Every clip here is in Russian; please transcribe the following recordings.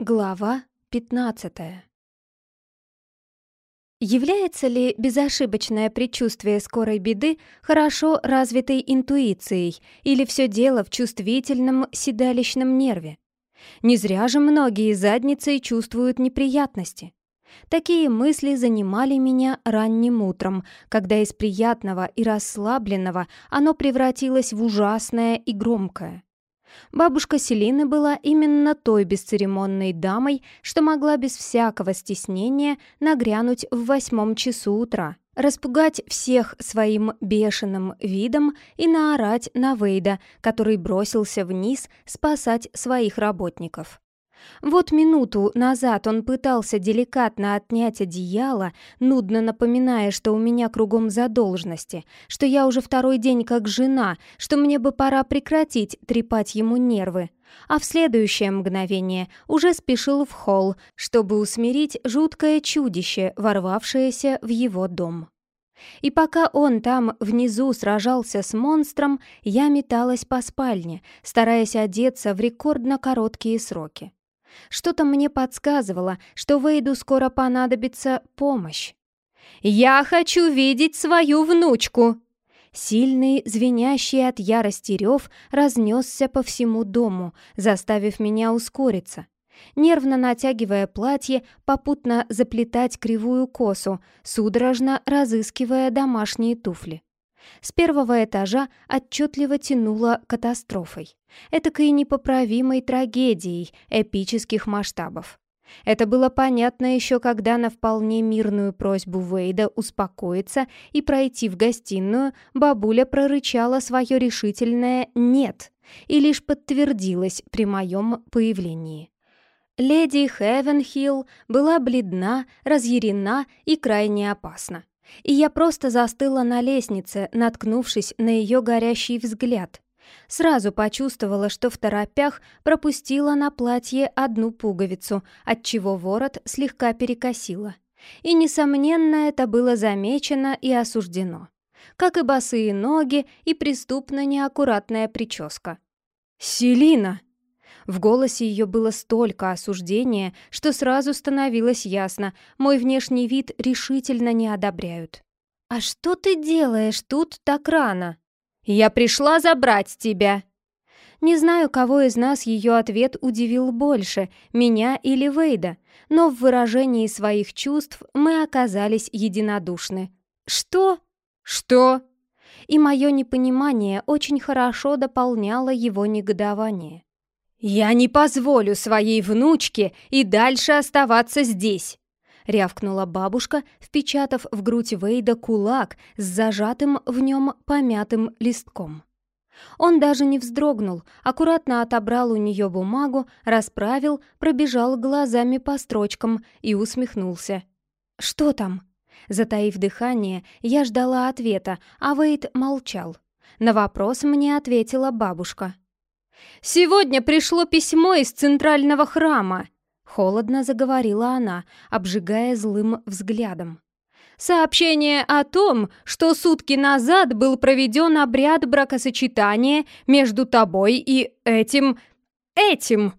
Глава 15 Является ли безошибочное предчувствие скорой беды хорошо развитой интуицией или все дело в чувствительном седалищном нерве? Не зря же многие задницей чувствуют неприятности. Такие мысли занимали меня ранним утром, когда из приятного и расслабленного оно превратилось в ужасное и громкое. Бабушка Селины была именно той бесцеремонной дамой, что могла без всякого стеснения нагрянуть в восьмом часу утра, распугать всех своим бешеным видом и наорать на Вейда, который бросился вниз спасать своих работников. Вот минуту назад он пытался деликатно отнять одеяло, нудно напоминая, что у меня кругом задолженности, что я уже второй день как жена, что мне бы пора прекратить трепать ему нервы. А в следующее мгновение уже спешил в холл, чтобы усмирить жуткое чудище, ворвавшееся в его дом. И пока он там внизу сражался с монстром, я металась по спальне, стараясь одеться в рекордно короткие сроки. Что-то мне подсказывало, что Вейду скоро понадобится помощь. «Я хочу видеть свою внучку!» Сильный, звенящий от ярости рев разнесся по всему дому, заставив меня ускориться. Нервно натягивая платье, попутно заплетать кривую косу, судорожно разыскивая домашние туфли. С первого этажа отчетливо тянуло катастрофой. Этакой непоправимой трагедией эпических масштабов. Это было понятно еще когда на вполне мирную просьбу Вейда успокоиться и пройти в гостиную бабуля прорычала свое решительное «нет» и лишь подтвердилось при моем появлении. Леди Хевенхилл была бледна, разъярена и крайне опасна и я просто застыла на лестнице, наткнувшись на ее горящий взгляд. Сразу почувствовала, что в торопях пропустила на платье одну пуговицу, отчего ворот слегка перекосила. И, несомненно, это было замечено и осуждено. Как и босые ноги и преступно неаккуратная прическа. «Селина!» В голосе ее было столько осуждения, что сразу становилось ясно, мой внешний вид решительно не одобряют. «А что ты делаешь тут так рано?» «Я пришла забрать тебя!» Не знаю, кого из нас ее ответ удивил больше, меня или Вейда, но в выражении своих чувств мы оказались единодушны. «Что? Что?» И мое непонимание очень хорошо дополняло его негодование. «Я не позволю своей внучке и дальше оставаться здесь!» — рявкнула бабушка, впечатав в грудь Вейда кулак с зажатым в нем помятым листком. Он даже не вздрогнул, аккуратно отобрал у нее бумагу, расправил, пробежал глазами по строчкам и усмехнулся. «Что там?» Затаив дыхание, я ждала ответа, а Вейд молчал. На вопрос мне ответила бабушка. «Сегодня пришло письмо из центрального храма», — холодно заговорила она, обжигая злым взглядом. «Сообщение о том, что сутки назад был проведен обряд бракосочетания между тобой и этим... этим!»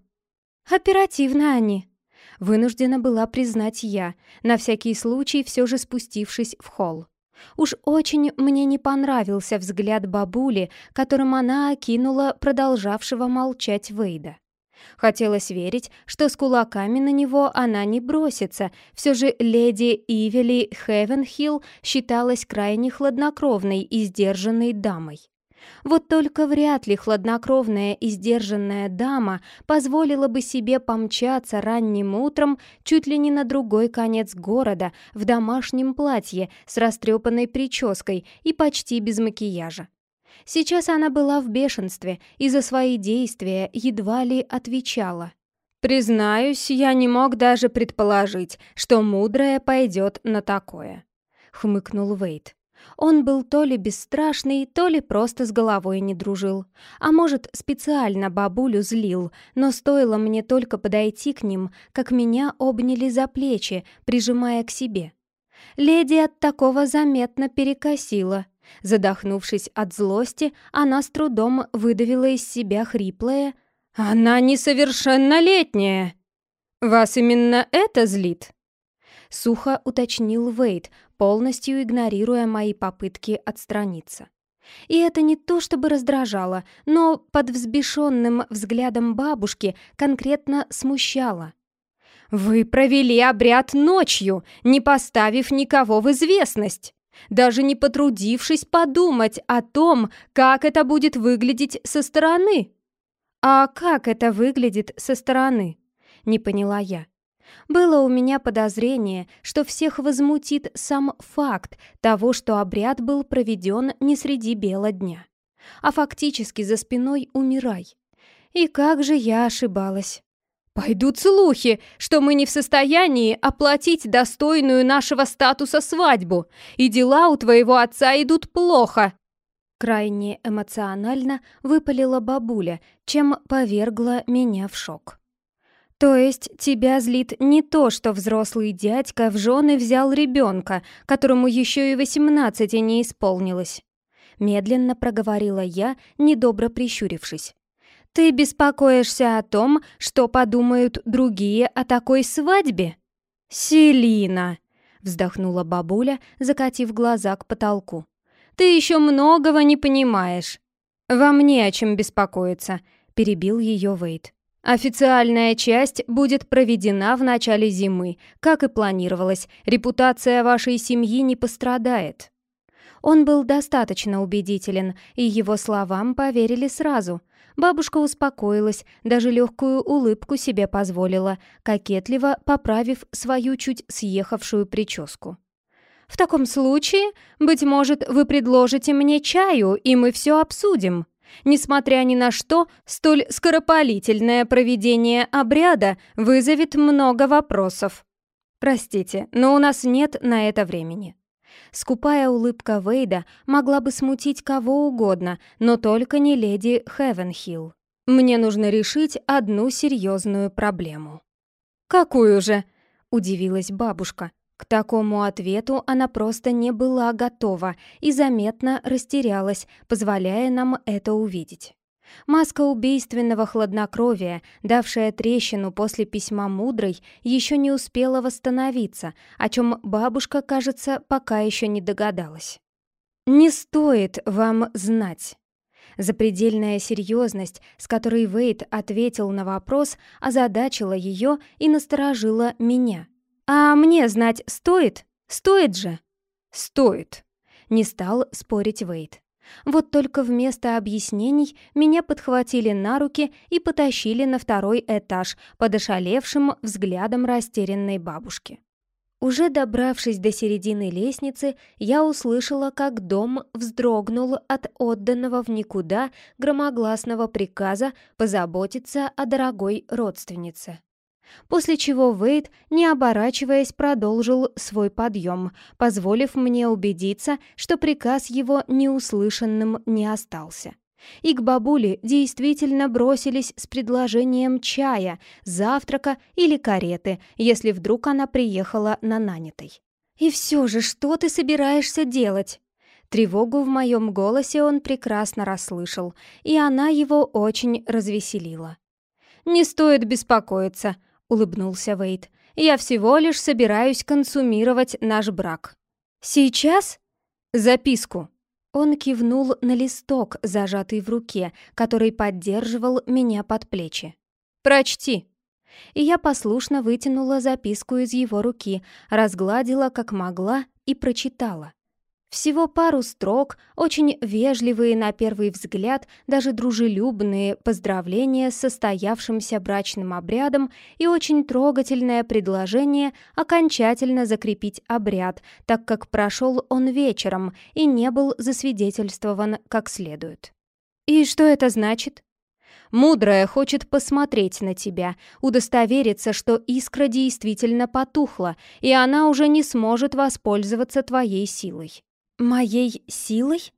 «Оперативно они», — вынуждена была признать я, на всякий случай все же спустившись в холл. Уж очень мне не понравился взгляд бабули, которым она окинула продолжавшего молчать Вейда. Хотелось верить, что с кулаками на него она не бросится, все же леди Ивели Хевенхилл считалась крайне хладнокровной и сдержанной дамой. Вот только вряд ли хладнокровная и сдержанная дама позволила бы себе помчаться ранним утром чуть ли не на другой конец города в домашнем платье с растрепанной прической и почти без макияжа. Сейчас она была в бешенстве и за свои действия едва ли отвечала. «Признаюсь, я не мог даже предположить, что мудрая пойдет на такое», — хмыкнул Вейт. Он был то ли бесстрашный, то ли просто с головой не дружил. А может, специально бабулю злил, но стоило мне только подойти к ним, как меня обняли за плечи, прижимая к себе. Леди от такого заметно перекосила. Задохнувшись от злости, она с трудом выдавила из себя хриплое «Она несовершеннолетняя!» «Вас именно это злит?» Сухо уточнил Вейд, полностью игнорируя мои попытки отстраниться. И это не то чтобы раздражало, но под взбешенным взглядом бабушки конкретно смущало. «Вы провели обряд ночью, не поставив никого в известность, даже не потрудившись подумать о том, как это будет выглядеть со стороны». «А как это выглядит со стороны?» — не поняла я. Было у меня подозрение, что всех возмутит сам факт того, что обряд был проведен не среди бела дня, а фактически за спиной умирай. И как же я ошибалась. «Пойдут слухи, что мы не в состоянии оплатить достойную нашего статуса свадьбу, и дела у твоего отца идут плохо!» Крайне эмоционально выпалила бабуля, чем повергла меня в шок. То есть тебя злит не то, что взрослый дядька в жены взял ребенка, которому еще и восемнадцати не исполнилось. Медленно проговорила я, недобро прищурившись. Ты беспокоишься о том, что подумают другие о такой свадьбе? Селина, вздохнула бабуля, закатив глаза к потолку. Ты еще многого не понимаешь. Вам не о чем беспокоиться, перебил ее Вейт. Официальная часть будет проведена в начале зимы. Как и планировалось, репутация вашей семьи не пострадает. Он был достаточно убедителен, и его словам поверили сразу. Бабушка успокоилась, даже легкую улыбку себе позволила, кокетливо поправив свою чуть съехавшую прическу. «В таком случае, быть может, вы предложите мне чаю, и мы все обсудим», Несмотря ни на что, столь скоропалительное проведение обряда вызовет много вопросов. Простите, но у нас нет на это времени. Скупая улыбка Вейда могла бы смутить кого угодно, но только не леди Хевенхилл. Мне нужно решить одну серьезную проблему. «Какую же?» — удивилась бабушка. К такому ответу она просто не была готова и заметно растерялась, позволяя нам это увидеть. Маска убийственного хладнокровия, давшая трещину после письма мудрой, еще не успела восстановиться, о чем бабушка, кажется, пока еще не догадалась. «Не стоит вам знать». Запредельная серьезность, с которой Вейт ответил на вопрос, озадачила ее и насторожила меня — «А мне знать стоит? Стоит же?» «Стоит», — не стал спорить Вейд. Вот только вместо объяснений меня подхватили на руки и потащили на второй этаж под ошалевшим взглядом растерянной бабушки. Уже добравшись до середины лестницы, я услышала, как дом вздрогнул от отданного в никуда громогласного приказа позаботиться о дорогой родственнице. После чего Вейд, не оборачиваясь, продолжил свой подъем, позволив мне убедиться, что приказ его неуслышанным не остался. И к бабуле действительно бросились с предложением чая, завтрака или кареты, если вдруг она приехала на нанятой. «И все же, что ты собираешься делать?» Тревогу в моем голосе он прекрасно расслышал, и она его очень развеселила. «Не стоит беспокоиться», — улыбнулся Вейд. «Я всего лишь собираюсь консумировать наш брак». «Сейчас?» «Записку». Он кивнул на листок, зажатый в руке, который поддерживал меня под плечи. «Прочти». И я послушно вытянула записку из его руки, разгладила как могла и прочитала. Всего пару строк, очень вежливые на первый взгляд, даже дружелюбные поздравления с состоявшимся брачным обрядом и очень трогательное предложение окончательно закрепить обряд, так как прошел он вечером и не был засвидетельствован как следует. «И что это значит?» Мудрая хочет посмотреть на тебя, удостовериться, что искра действительно потухла, и она уже не сможет воспользоваться твоей силой. «Моей силой?»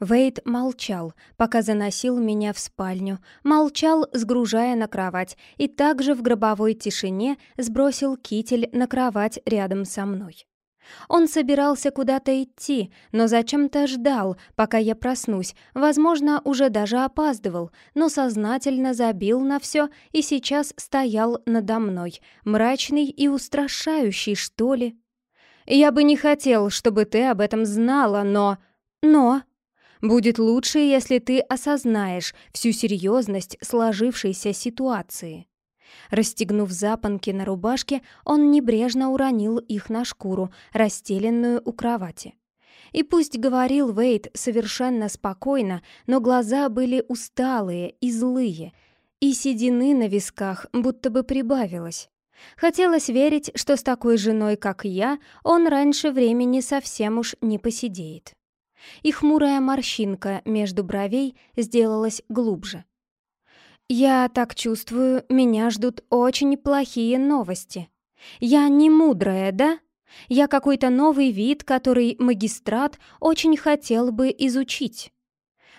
Вейд молчал, пока заносил меня в спальню, молчал, сгружая на кровать, и также в гробовой тишине сбросил китель на кровать рядом со мной. Он собирался куда-то идти, но зачем-то ждал, пока я проснусь, возможно, уже даже опаздывал, но сознательно забил на все и сейчас стоял надо мной, мрачный и устрашающий, что ли. Я бы не хотел, чтобы ты об этом знала, но... Но... Будет лучше, если ты осознаешь всю серьезность сложившейся ситуации. Расстегнув запонки на рубашке, он небрежно уронил их на шкуру, расстеленную у кровати. И пусть говорил Вейд совершенно спокойно, но глаза были усталые и злые, и седины на висках будто бы прибавилось. Хотелось верить, что с такой женой, как я, он раньше времени совсем уж не посидеет. И хмурая морщинка между бровей сделалась глубже. «Я так чувствую, меня ждут очень плохие новости. Я не мудрая, да? Я какой-то новый вид, который магистрат очень хотел бы изучить.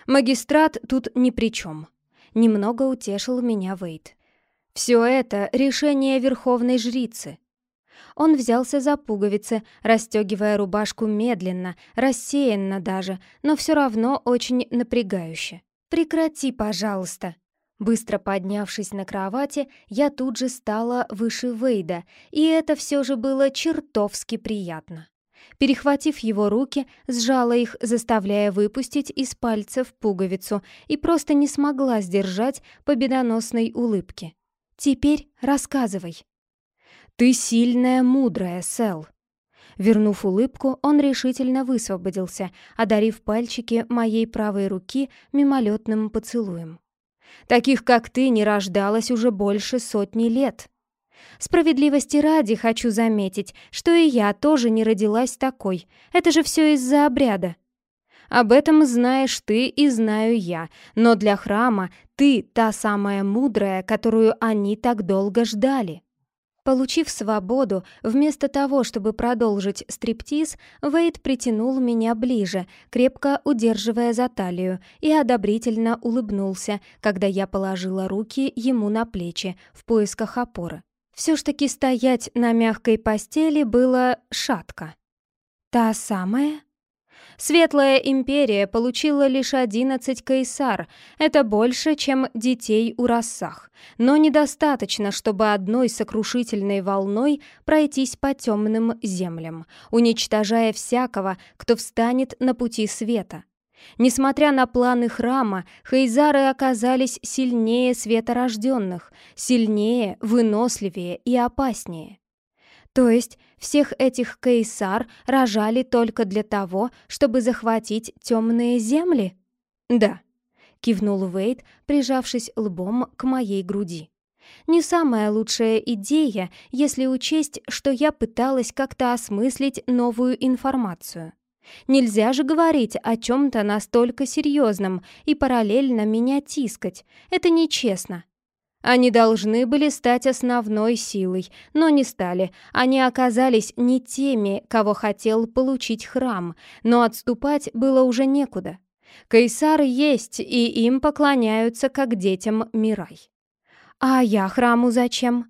Магистрат тут ни при чем. Немного утешил меня Вейт. Все это решение верховной жрицы. Он взялся за пуговицы, расстегивая рубашку медленно, рассеянно даже, но все равно очень напрягающе. «Прекрати, пожалуйста!» Быстро поднявшись на кровати, я тут же стала выше Вейда, и это все же было чертовски приятно. Перехватив его руки, сжала их, заставляя выпустить из пальцев пуговицу, и просто не смогла сдержать победоносной улыбки. «Теперь рассказывай». «Ты сильная, мудрая, Сэл». Вернув улыбку, он решительно высвободился, одарив пальчики моей правой руки мимолетным поцелуем. Таких, как ты, не рождалось уже больше сотни лет. Справедливости ради хочу заметить, что и я тоже не родилась такой. Это же все из-за обряда. Об этом знаешь ты и знаю я, но для храма ты та самая мудрая, которую они так долго ждали. Получив свободу, вместо того, чтобы продолжить стриптиз, Вейд притянул меня ближе, крепко удерживая за талию, и одобрительно улыбнулся, когда я положила руки ему на плечи в поисках опоры. Все ж таки стоять на мягкой постели было шатко. «Та самая?» Светлая империя получила лишь 11 кайсар, это больше, чем детей у рассах, но недостаточно, чтобы одной сокрушительной волной пройтись по темным землям, уничтожая всякого, кто встанет на пути света. Несмотря на планы храма, Хейзары оказались сильнее светорожденных, сильнее, выносливее и опаснее. То есть всех этих кейсар рожали только для того, чтобы захватить темные земли? Да, кивнул Вейд, прижавшись лбом к моей груди. Не самая лучшая идея, если учесть, что я пыталась как-то осмыслить новую информацию. Нельзя же говорить о чем-то настолько серьезном и параллельно меня тискать. Это нечестно. Они должны были стать основной силой, но не стали. Они оказались не теми, кого хотел получить храм, но отступать было уже некуда. Кайсар есть, и им поклоняются, как детям Мирай. А я храму зачем?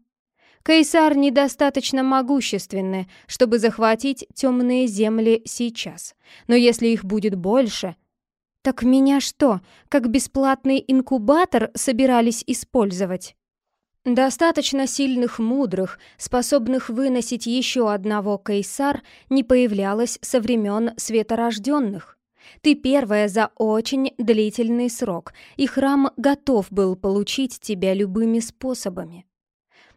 Кайсар недостаточно могущественны, чтобы захватить темные земли сейчас. Но если их будет больше, «Так меня что, как бесплатный инкубатор собирались использовать?» Достаточно сильных мудрых, способных выносить еще одного кейсар, не появлялось со времен светорожденных. Ты первая за очень длительный срок, и храм готов был получить тебя любыми способами.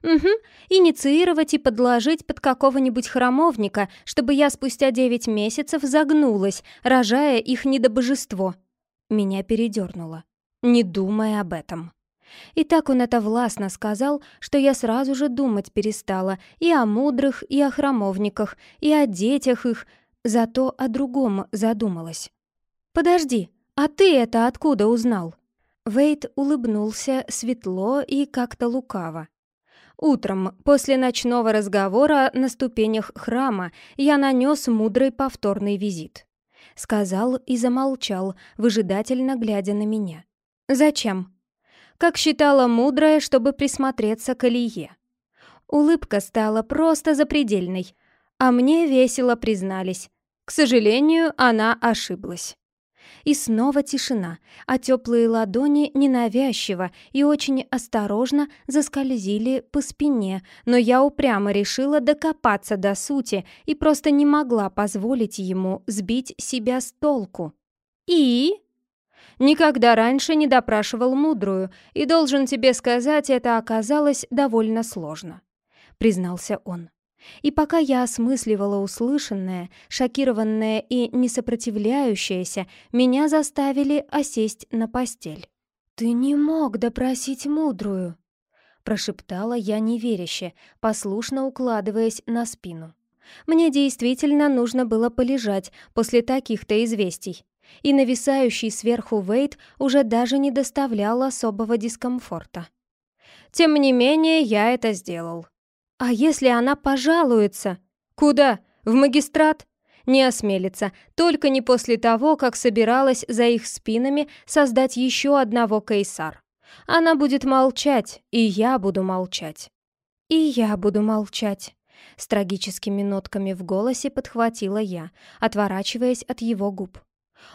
Угу, инициировать и подложить под какого-нибудь храмовника, чтобы я спустя девять месяцев загнулась, рожая их недобожество. Меня передернуло. Не думай об этом. И так он это властно сказал, что я сразу же думать перестала и о мудрых, и о храмовниках, и о детях их, зато о другом задумалась. «Подожди, а ты это откуда узнал?» Вейт улыбнулся светло и как-то лукаво. Утром, после ночного разговора на ступенях храма, я нанес мудрый повторный визит. Сказал и замолчал, выжидательно глядя на меня. «Зачем?» Как считала мудрая, чтобы присмотреться к Илье. Улыбка стала просто запредельной. А мне весело признались. К сожалению, она ошиблась. И снова тишина, а теплые ладони ненавязчиво и очень осторожно заскользили по спине, но я упрямо решила докопаться до сути и просто не могла позволить ему сбить себя с толку. «И?» Никогда раньше не допрашивал мудрую, и должен тебе сказать, это оказалось довольно сложно», — признался он. И пока я осмысливала услышанное, шокированное и не сопротивляющееся, меня заставили осесть на постель. «Ты не мог допросить мудрую», — прошептала я неверяще, послушно укладываясь на спину. Мне действительно нужно было полежать после таких-то известий, и нависающий сверху Вейт уже даже не доставлял особого дискомфорта. Тем не менее, я это сделал. А если она пожалуется? Куда? В магистрат? Не осмелится, только не после того, как собиралась за их спинами создать еще одного кейсар. Она будет молчать, и я буду молчать. И я буду молчать. С трагическими нотками в голосе подхватила я, отворачиваясь от его губ.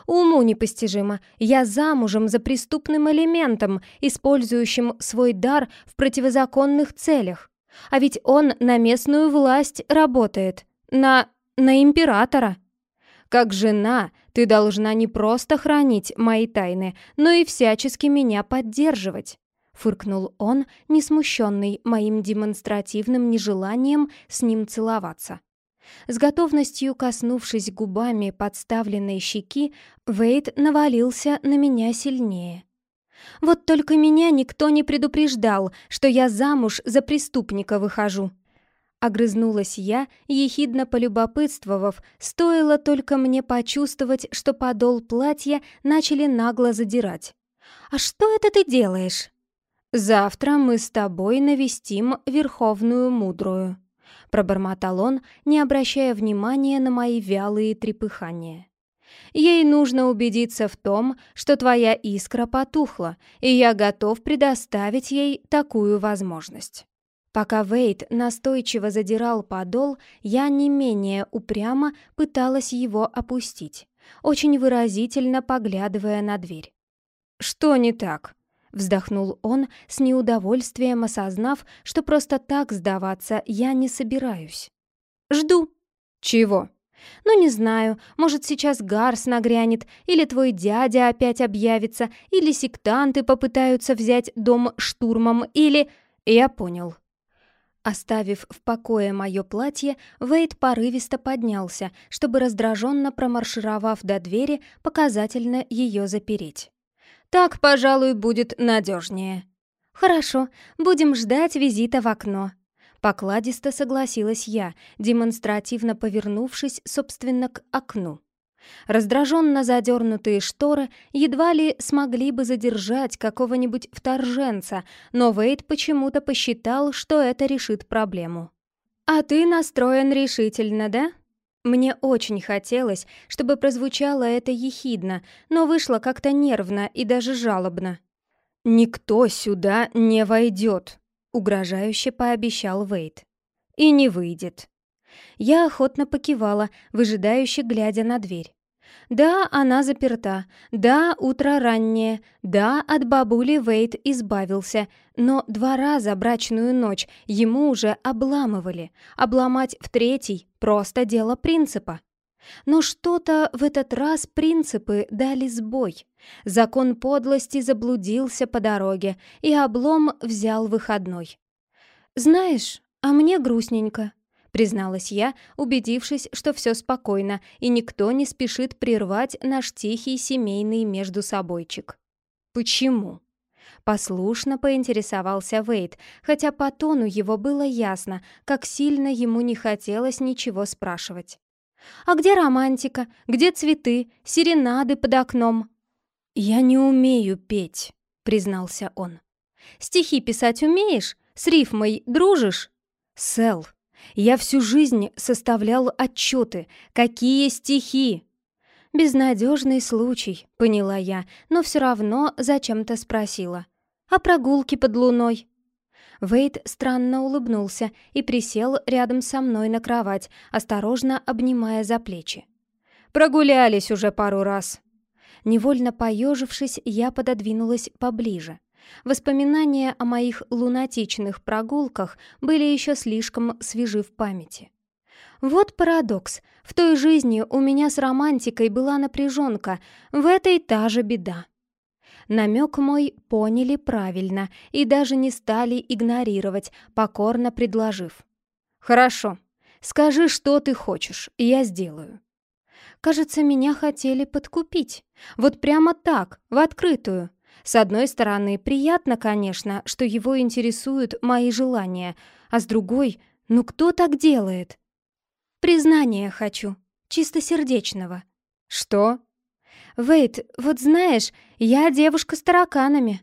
Уму непостижимо, я замужем за преступным элементом, использующим свой дар в противозаконных целях. А ведь он на местную власть работает. На... на императора. Как жена, ты должна не просто хранить мои тайны, но и всячески меня поддерживать. Фыркнул он, не смущенный моим демонстративным нежеланием с ним целоваться. С готовностью коснувшись губами подставленной щеки, Вейд навалился на меня сильнее. Вот только меня никто не предупреждал, что я замуж за преступника выхожу. Огрызнулась я, ехидно полюбопытствовав, стоило только мне почувствовать, что подол платья начали нагло задирать. «А что это ты делаешь?» «Завтра мы с тобой навестим Верховную Мудрую», пробормотал он, не обращая внимания на мои вялые трепыхания. Ей нужно убедиться в том, что твоя искра потухла, и я готов предоставить ей такую возможность. Пока Вейт настойчиво задирал подол, я не менее упрямо пыталась его опустить, очень выразительно поглядывая на дверь. «Что не так?» — вздохнул он, с неудовольствием осознав, что просто так сдаваться я не собираюсь. «Жду». «Чего?» Ну, не знаю, может, сейчас Гарс нагрянет, или твой дядя опять объявится, или сектанты попытаются взять дом штурмом, или... Я понял. Оставив в покое мое платье, Вейд порывисто поднялся, чтобы раздраженно промаршировав до двери, показательно ее запереть. «Так, пожалуй, будет надежнее». «Хорошо, будем ждать визита в окно», Покладисто согласилась я, демонстративно повернувшись, собственно, к окну. Раздраженно задернутые шторы едва ли смогли бы задержать какого-нибудь вторженца, но Вейд почему-то посчитал, что это решит проблему. «А ты настроен решительно, да?» Мне очень хотелось, чтобы прозвучало это ехидно, но вышло как-то нервно и даже жалобно. «Никто сюда не войдет», угрожающе пообещал Вейт. И не выйдет. Я охотно покивала, выжидающе глядя на дверь. Да, она заперта. Да, утро раннее. Да, от бабули Вейт избавился. Но два раза брачную ночь ему уже обламывали. Обломать в третий — просто дело принципа. Но что-то в этот раз принципы дали сбой. Закон подлости заблудился по дороге, и облом взял выходной. «Знаешь, а мне грустненько», — призналась я, убедившись, что все спокойно, и никто не спешит прервать наш тихий семейный междусобойчик. «Почему?» Послушно поинтересовался Вейд, хотя по тону его было ясно, как сильно ему не хотелось ничего спрашивать. А где романтика? Где цветы? Серенады под окном?» «Я не умею петь», — признался он. «Стихи писать умеешь? С рифмой дружишь?» «Сэл, я всю жизнь составлял отчеты. Какие стихи?» «Безнадежный случай», — поняла я, но все равно зачем-то спросила. «А прогулки под луной?» Вейд странно улыбнулся и присел рядом со мной на кровать, осторожно обнимая за плечи. «Прогулялись уже пару раз». Невольно поежившись, я пододвинулась поближе. Воспоминания о моих лунатичных прогулках были еще слишком свежи в памяти. Вот парадокс. В той жизни у меня с романтикой была напряженка, в этой та же беда. Намек мой поняли правильно и даже не стали игнорировать, покорно предложив. «Хорошо, скажи, что ты хочешь, и я сделаю». Кажется, меня хотели подкупить. Вот прямо так, в открытую. С одной стороны, приятно, конечно, что его интересуют мои желания, а с другой, ну кто так делает? Признание хочу, чистосердечного. Что? Вейт, вот знаешь, я девушка с тараканами.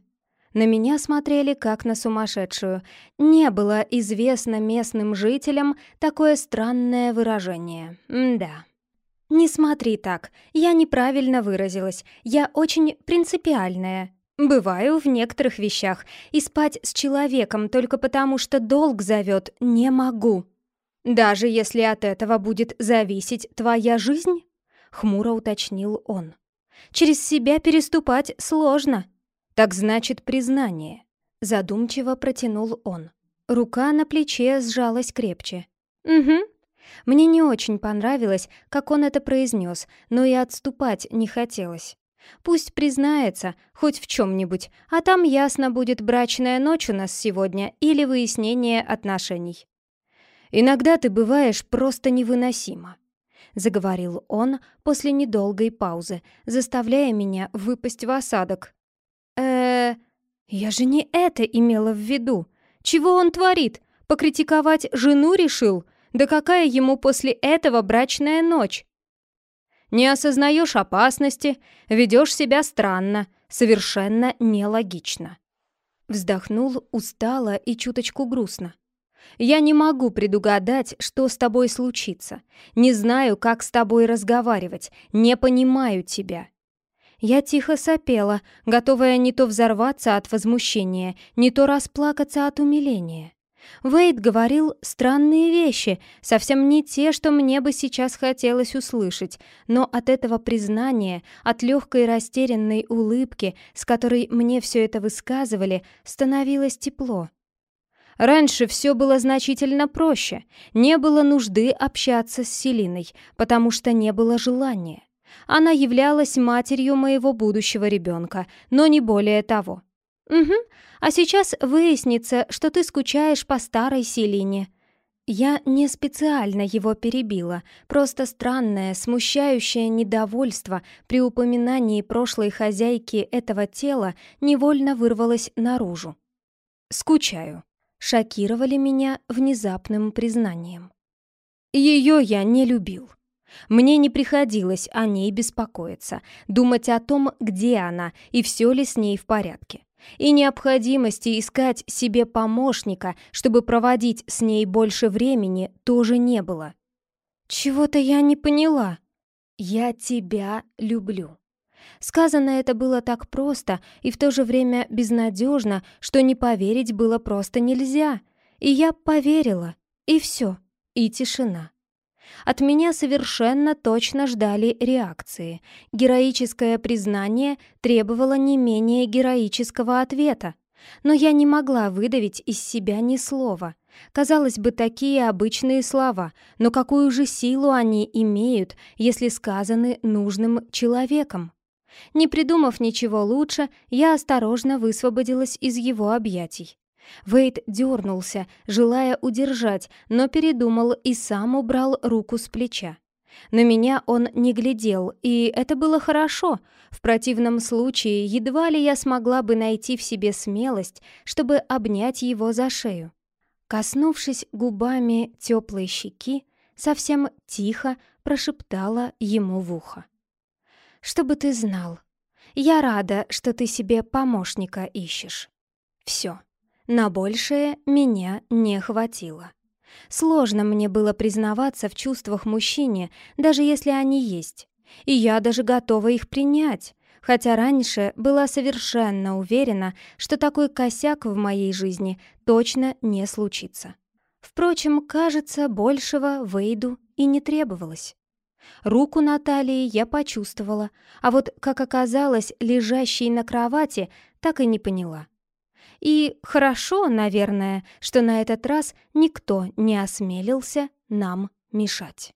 На меня смотрели как на сумасшедшую. Не было известно местным жителям такое странное выражение. М да. «Не смотри так, я неправильно выразилась, я очень принципиальная. Бываю в некоторых вещах, и спать с человеком только потому, что долг зовет, не могу. Даже если от этого будет зависеть твоя жизнь?» — хмуро уточнил он. «Через себя переступать сложно». «Так значит, признание», — задумчиво протянул он. Рука на плече сжалась крепче. «Угу, мне не очень понравилось, как он это произнес, но и отступать не хотелось. Пусть признается хоть в чем-нибудь, а там ясно будет брачная ночь у нас сегодня или выяснение отношений. «Иногда ты бываешь просто невыносимо», — заговорил он после недолгой паузы, заставляя меня выпасть в осадок. э я же не это имела в виду. Чего он творит? Покритиковать жену решил? Да какая ему после этого брачная ночь? Не осознаешь опасности, ведешь себя странно, совершенно нелогично. Вздохнул устало и чуточку грустно. Я не могу предугадать, что с тобой случится. Не знаю, как с тобой разговаривать, не понимаю тебя. Я тихо сопела, готовая не то взорваться от возмущения, не то расплакаться от умиления. Вейд говорил странные вещи, совсем не те, что мне бы сейчас хотелось услышать, но от этого признания, от легкой растерянной улыбки, с которой мне все это высказывали, становилось тепло. Раньше все было значительно проще, не было нужды общаться с Селиной, потому что не было желания. Она являлась матерью моего будущего ребенка, но не более того. «Угу, а сейчас выяснится, что ты скучаешь по старой Селине». Я не специально его перебила, просто странное, смущающее недовольство при упоминании прошлой хозяйки этого тела невольно вырвалось наружу. «Скучаю», — шокировали меня внезапным признанием. Ее я не любил. Мне не приходилось о ней беспокоиться, думать о том, где она и все ли с ней в порядке. И необходимости искать себе помощника, чтобы проводить с ней больше времени, тоже не было. «Чего-то я не поняла. Я тебя люблю». Сказано это было так просто и в то же время безнадежно, что не поверить было просто нельзя. И я поверила, и все, и тишина. От меня совершенно точно ждали реакции. Героическое признание требовало не менее героического ответа. Но я не могла выдавить из себя ни слова. Казалось бы, такие обычные слова, но какую же силу они имеют, если сказаны нужным человеком? Не придумав ничего лучше, я осторожно высвободилась из его объятий. Вейд дернулся, желая удержать, но передумал и сам убрал руку с плеча. На меня он не глядел, и это было хорошо. В противном случае едва ли я смогла бы найти в себе смелость, чтобы обнять его за шею. Коснувшись губами теплой щеки, совсем тихо прошептала ему в ухо. «Чтобы ты знал, я рада, что ты себе помощника ищешь. Все». На большее меня не хватило. Сложно мне было признаваться в чувствах мужчине, даже если они есть. И я даже готова их принять. хотя раньше была совершенно уверена, что такой косяк в моей жизни точно не случится. Впрочем, кажется, большего Вейду и не требовалось. Руку Натальи я почувствовала, а вот, как оказалось, лежащей на кровати, так и не поняла. И хорошо, наверное, что на этот раз никто не осмелился нам мешать.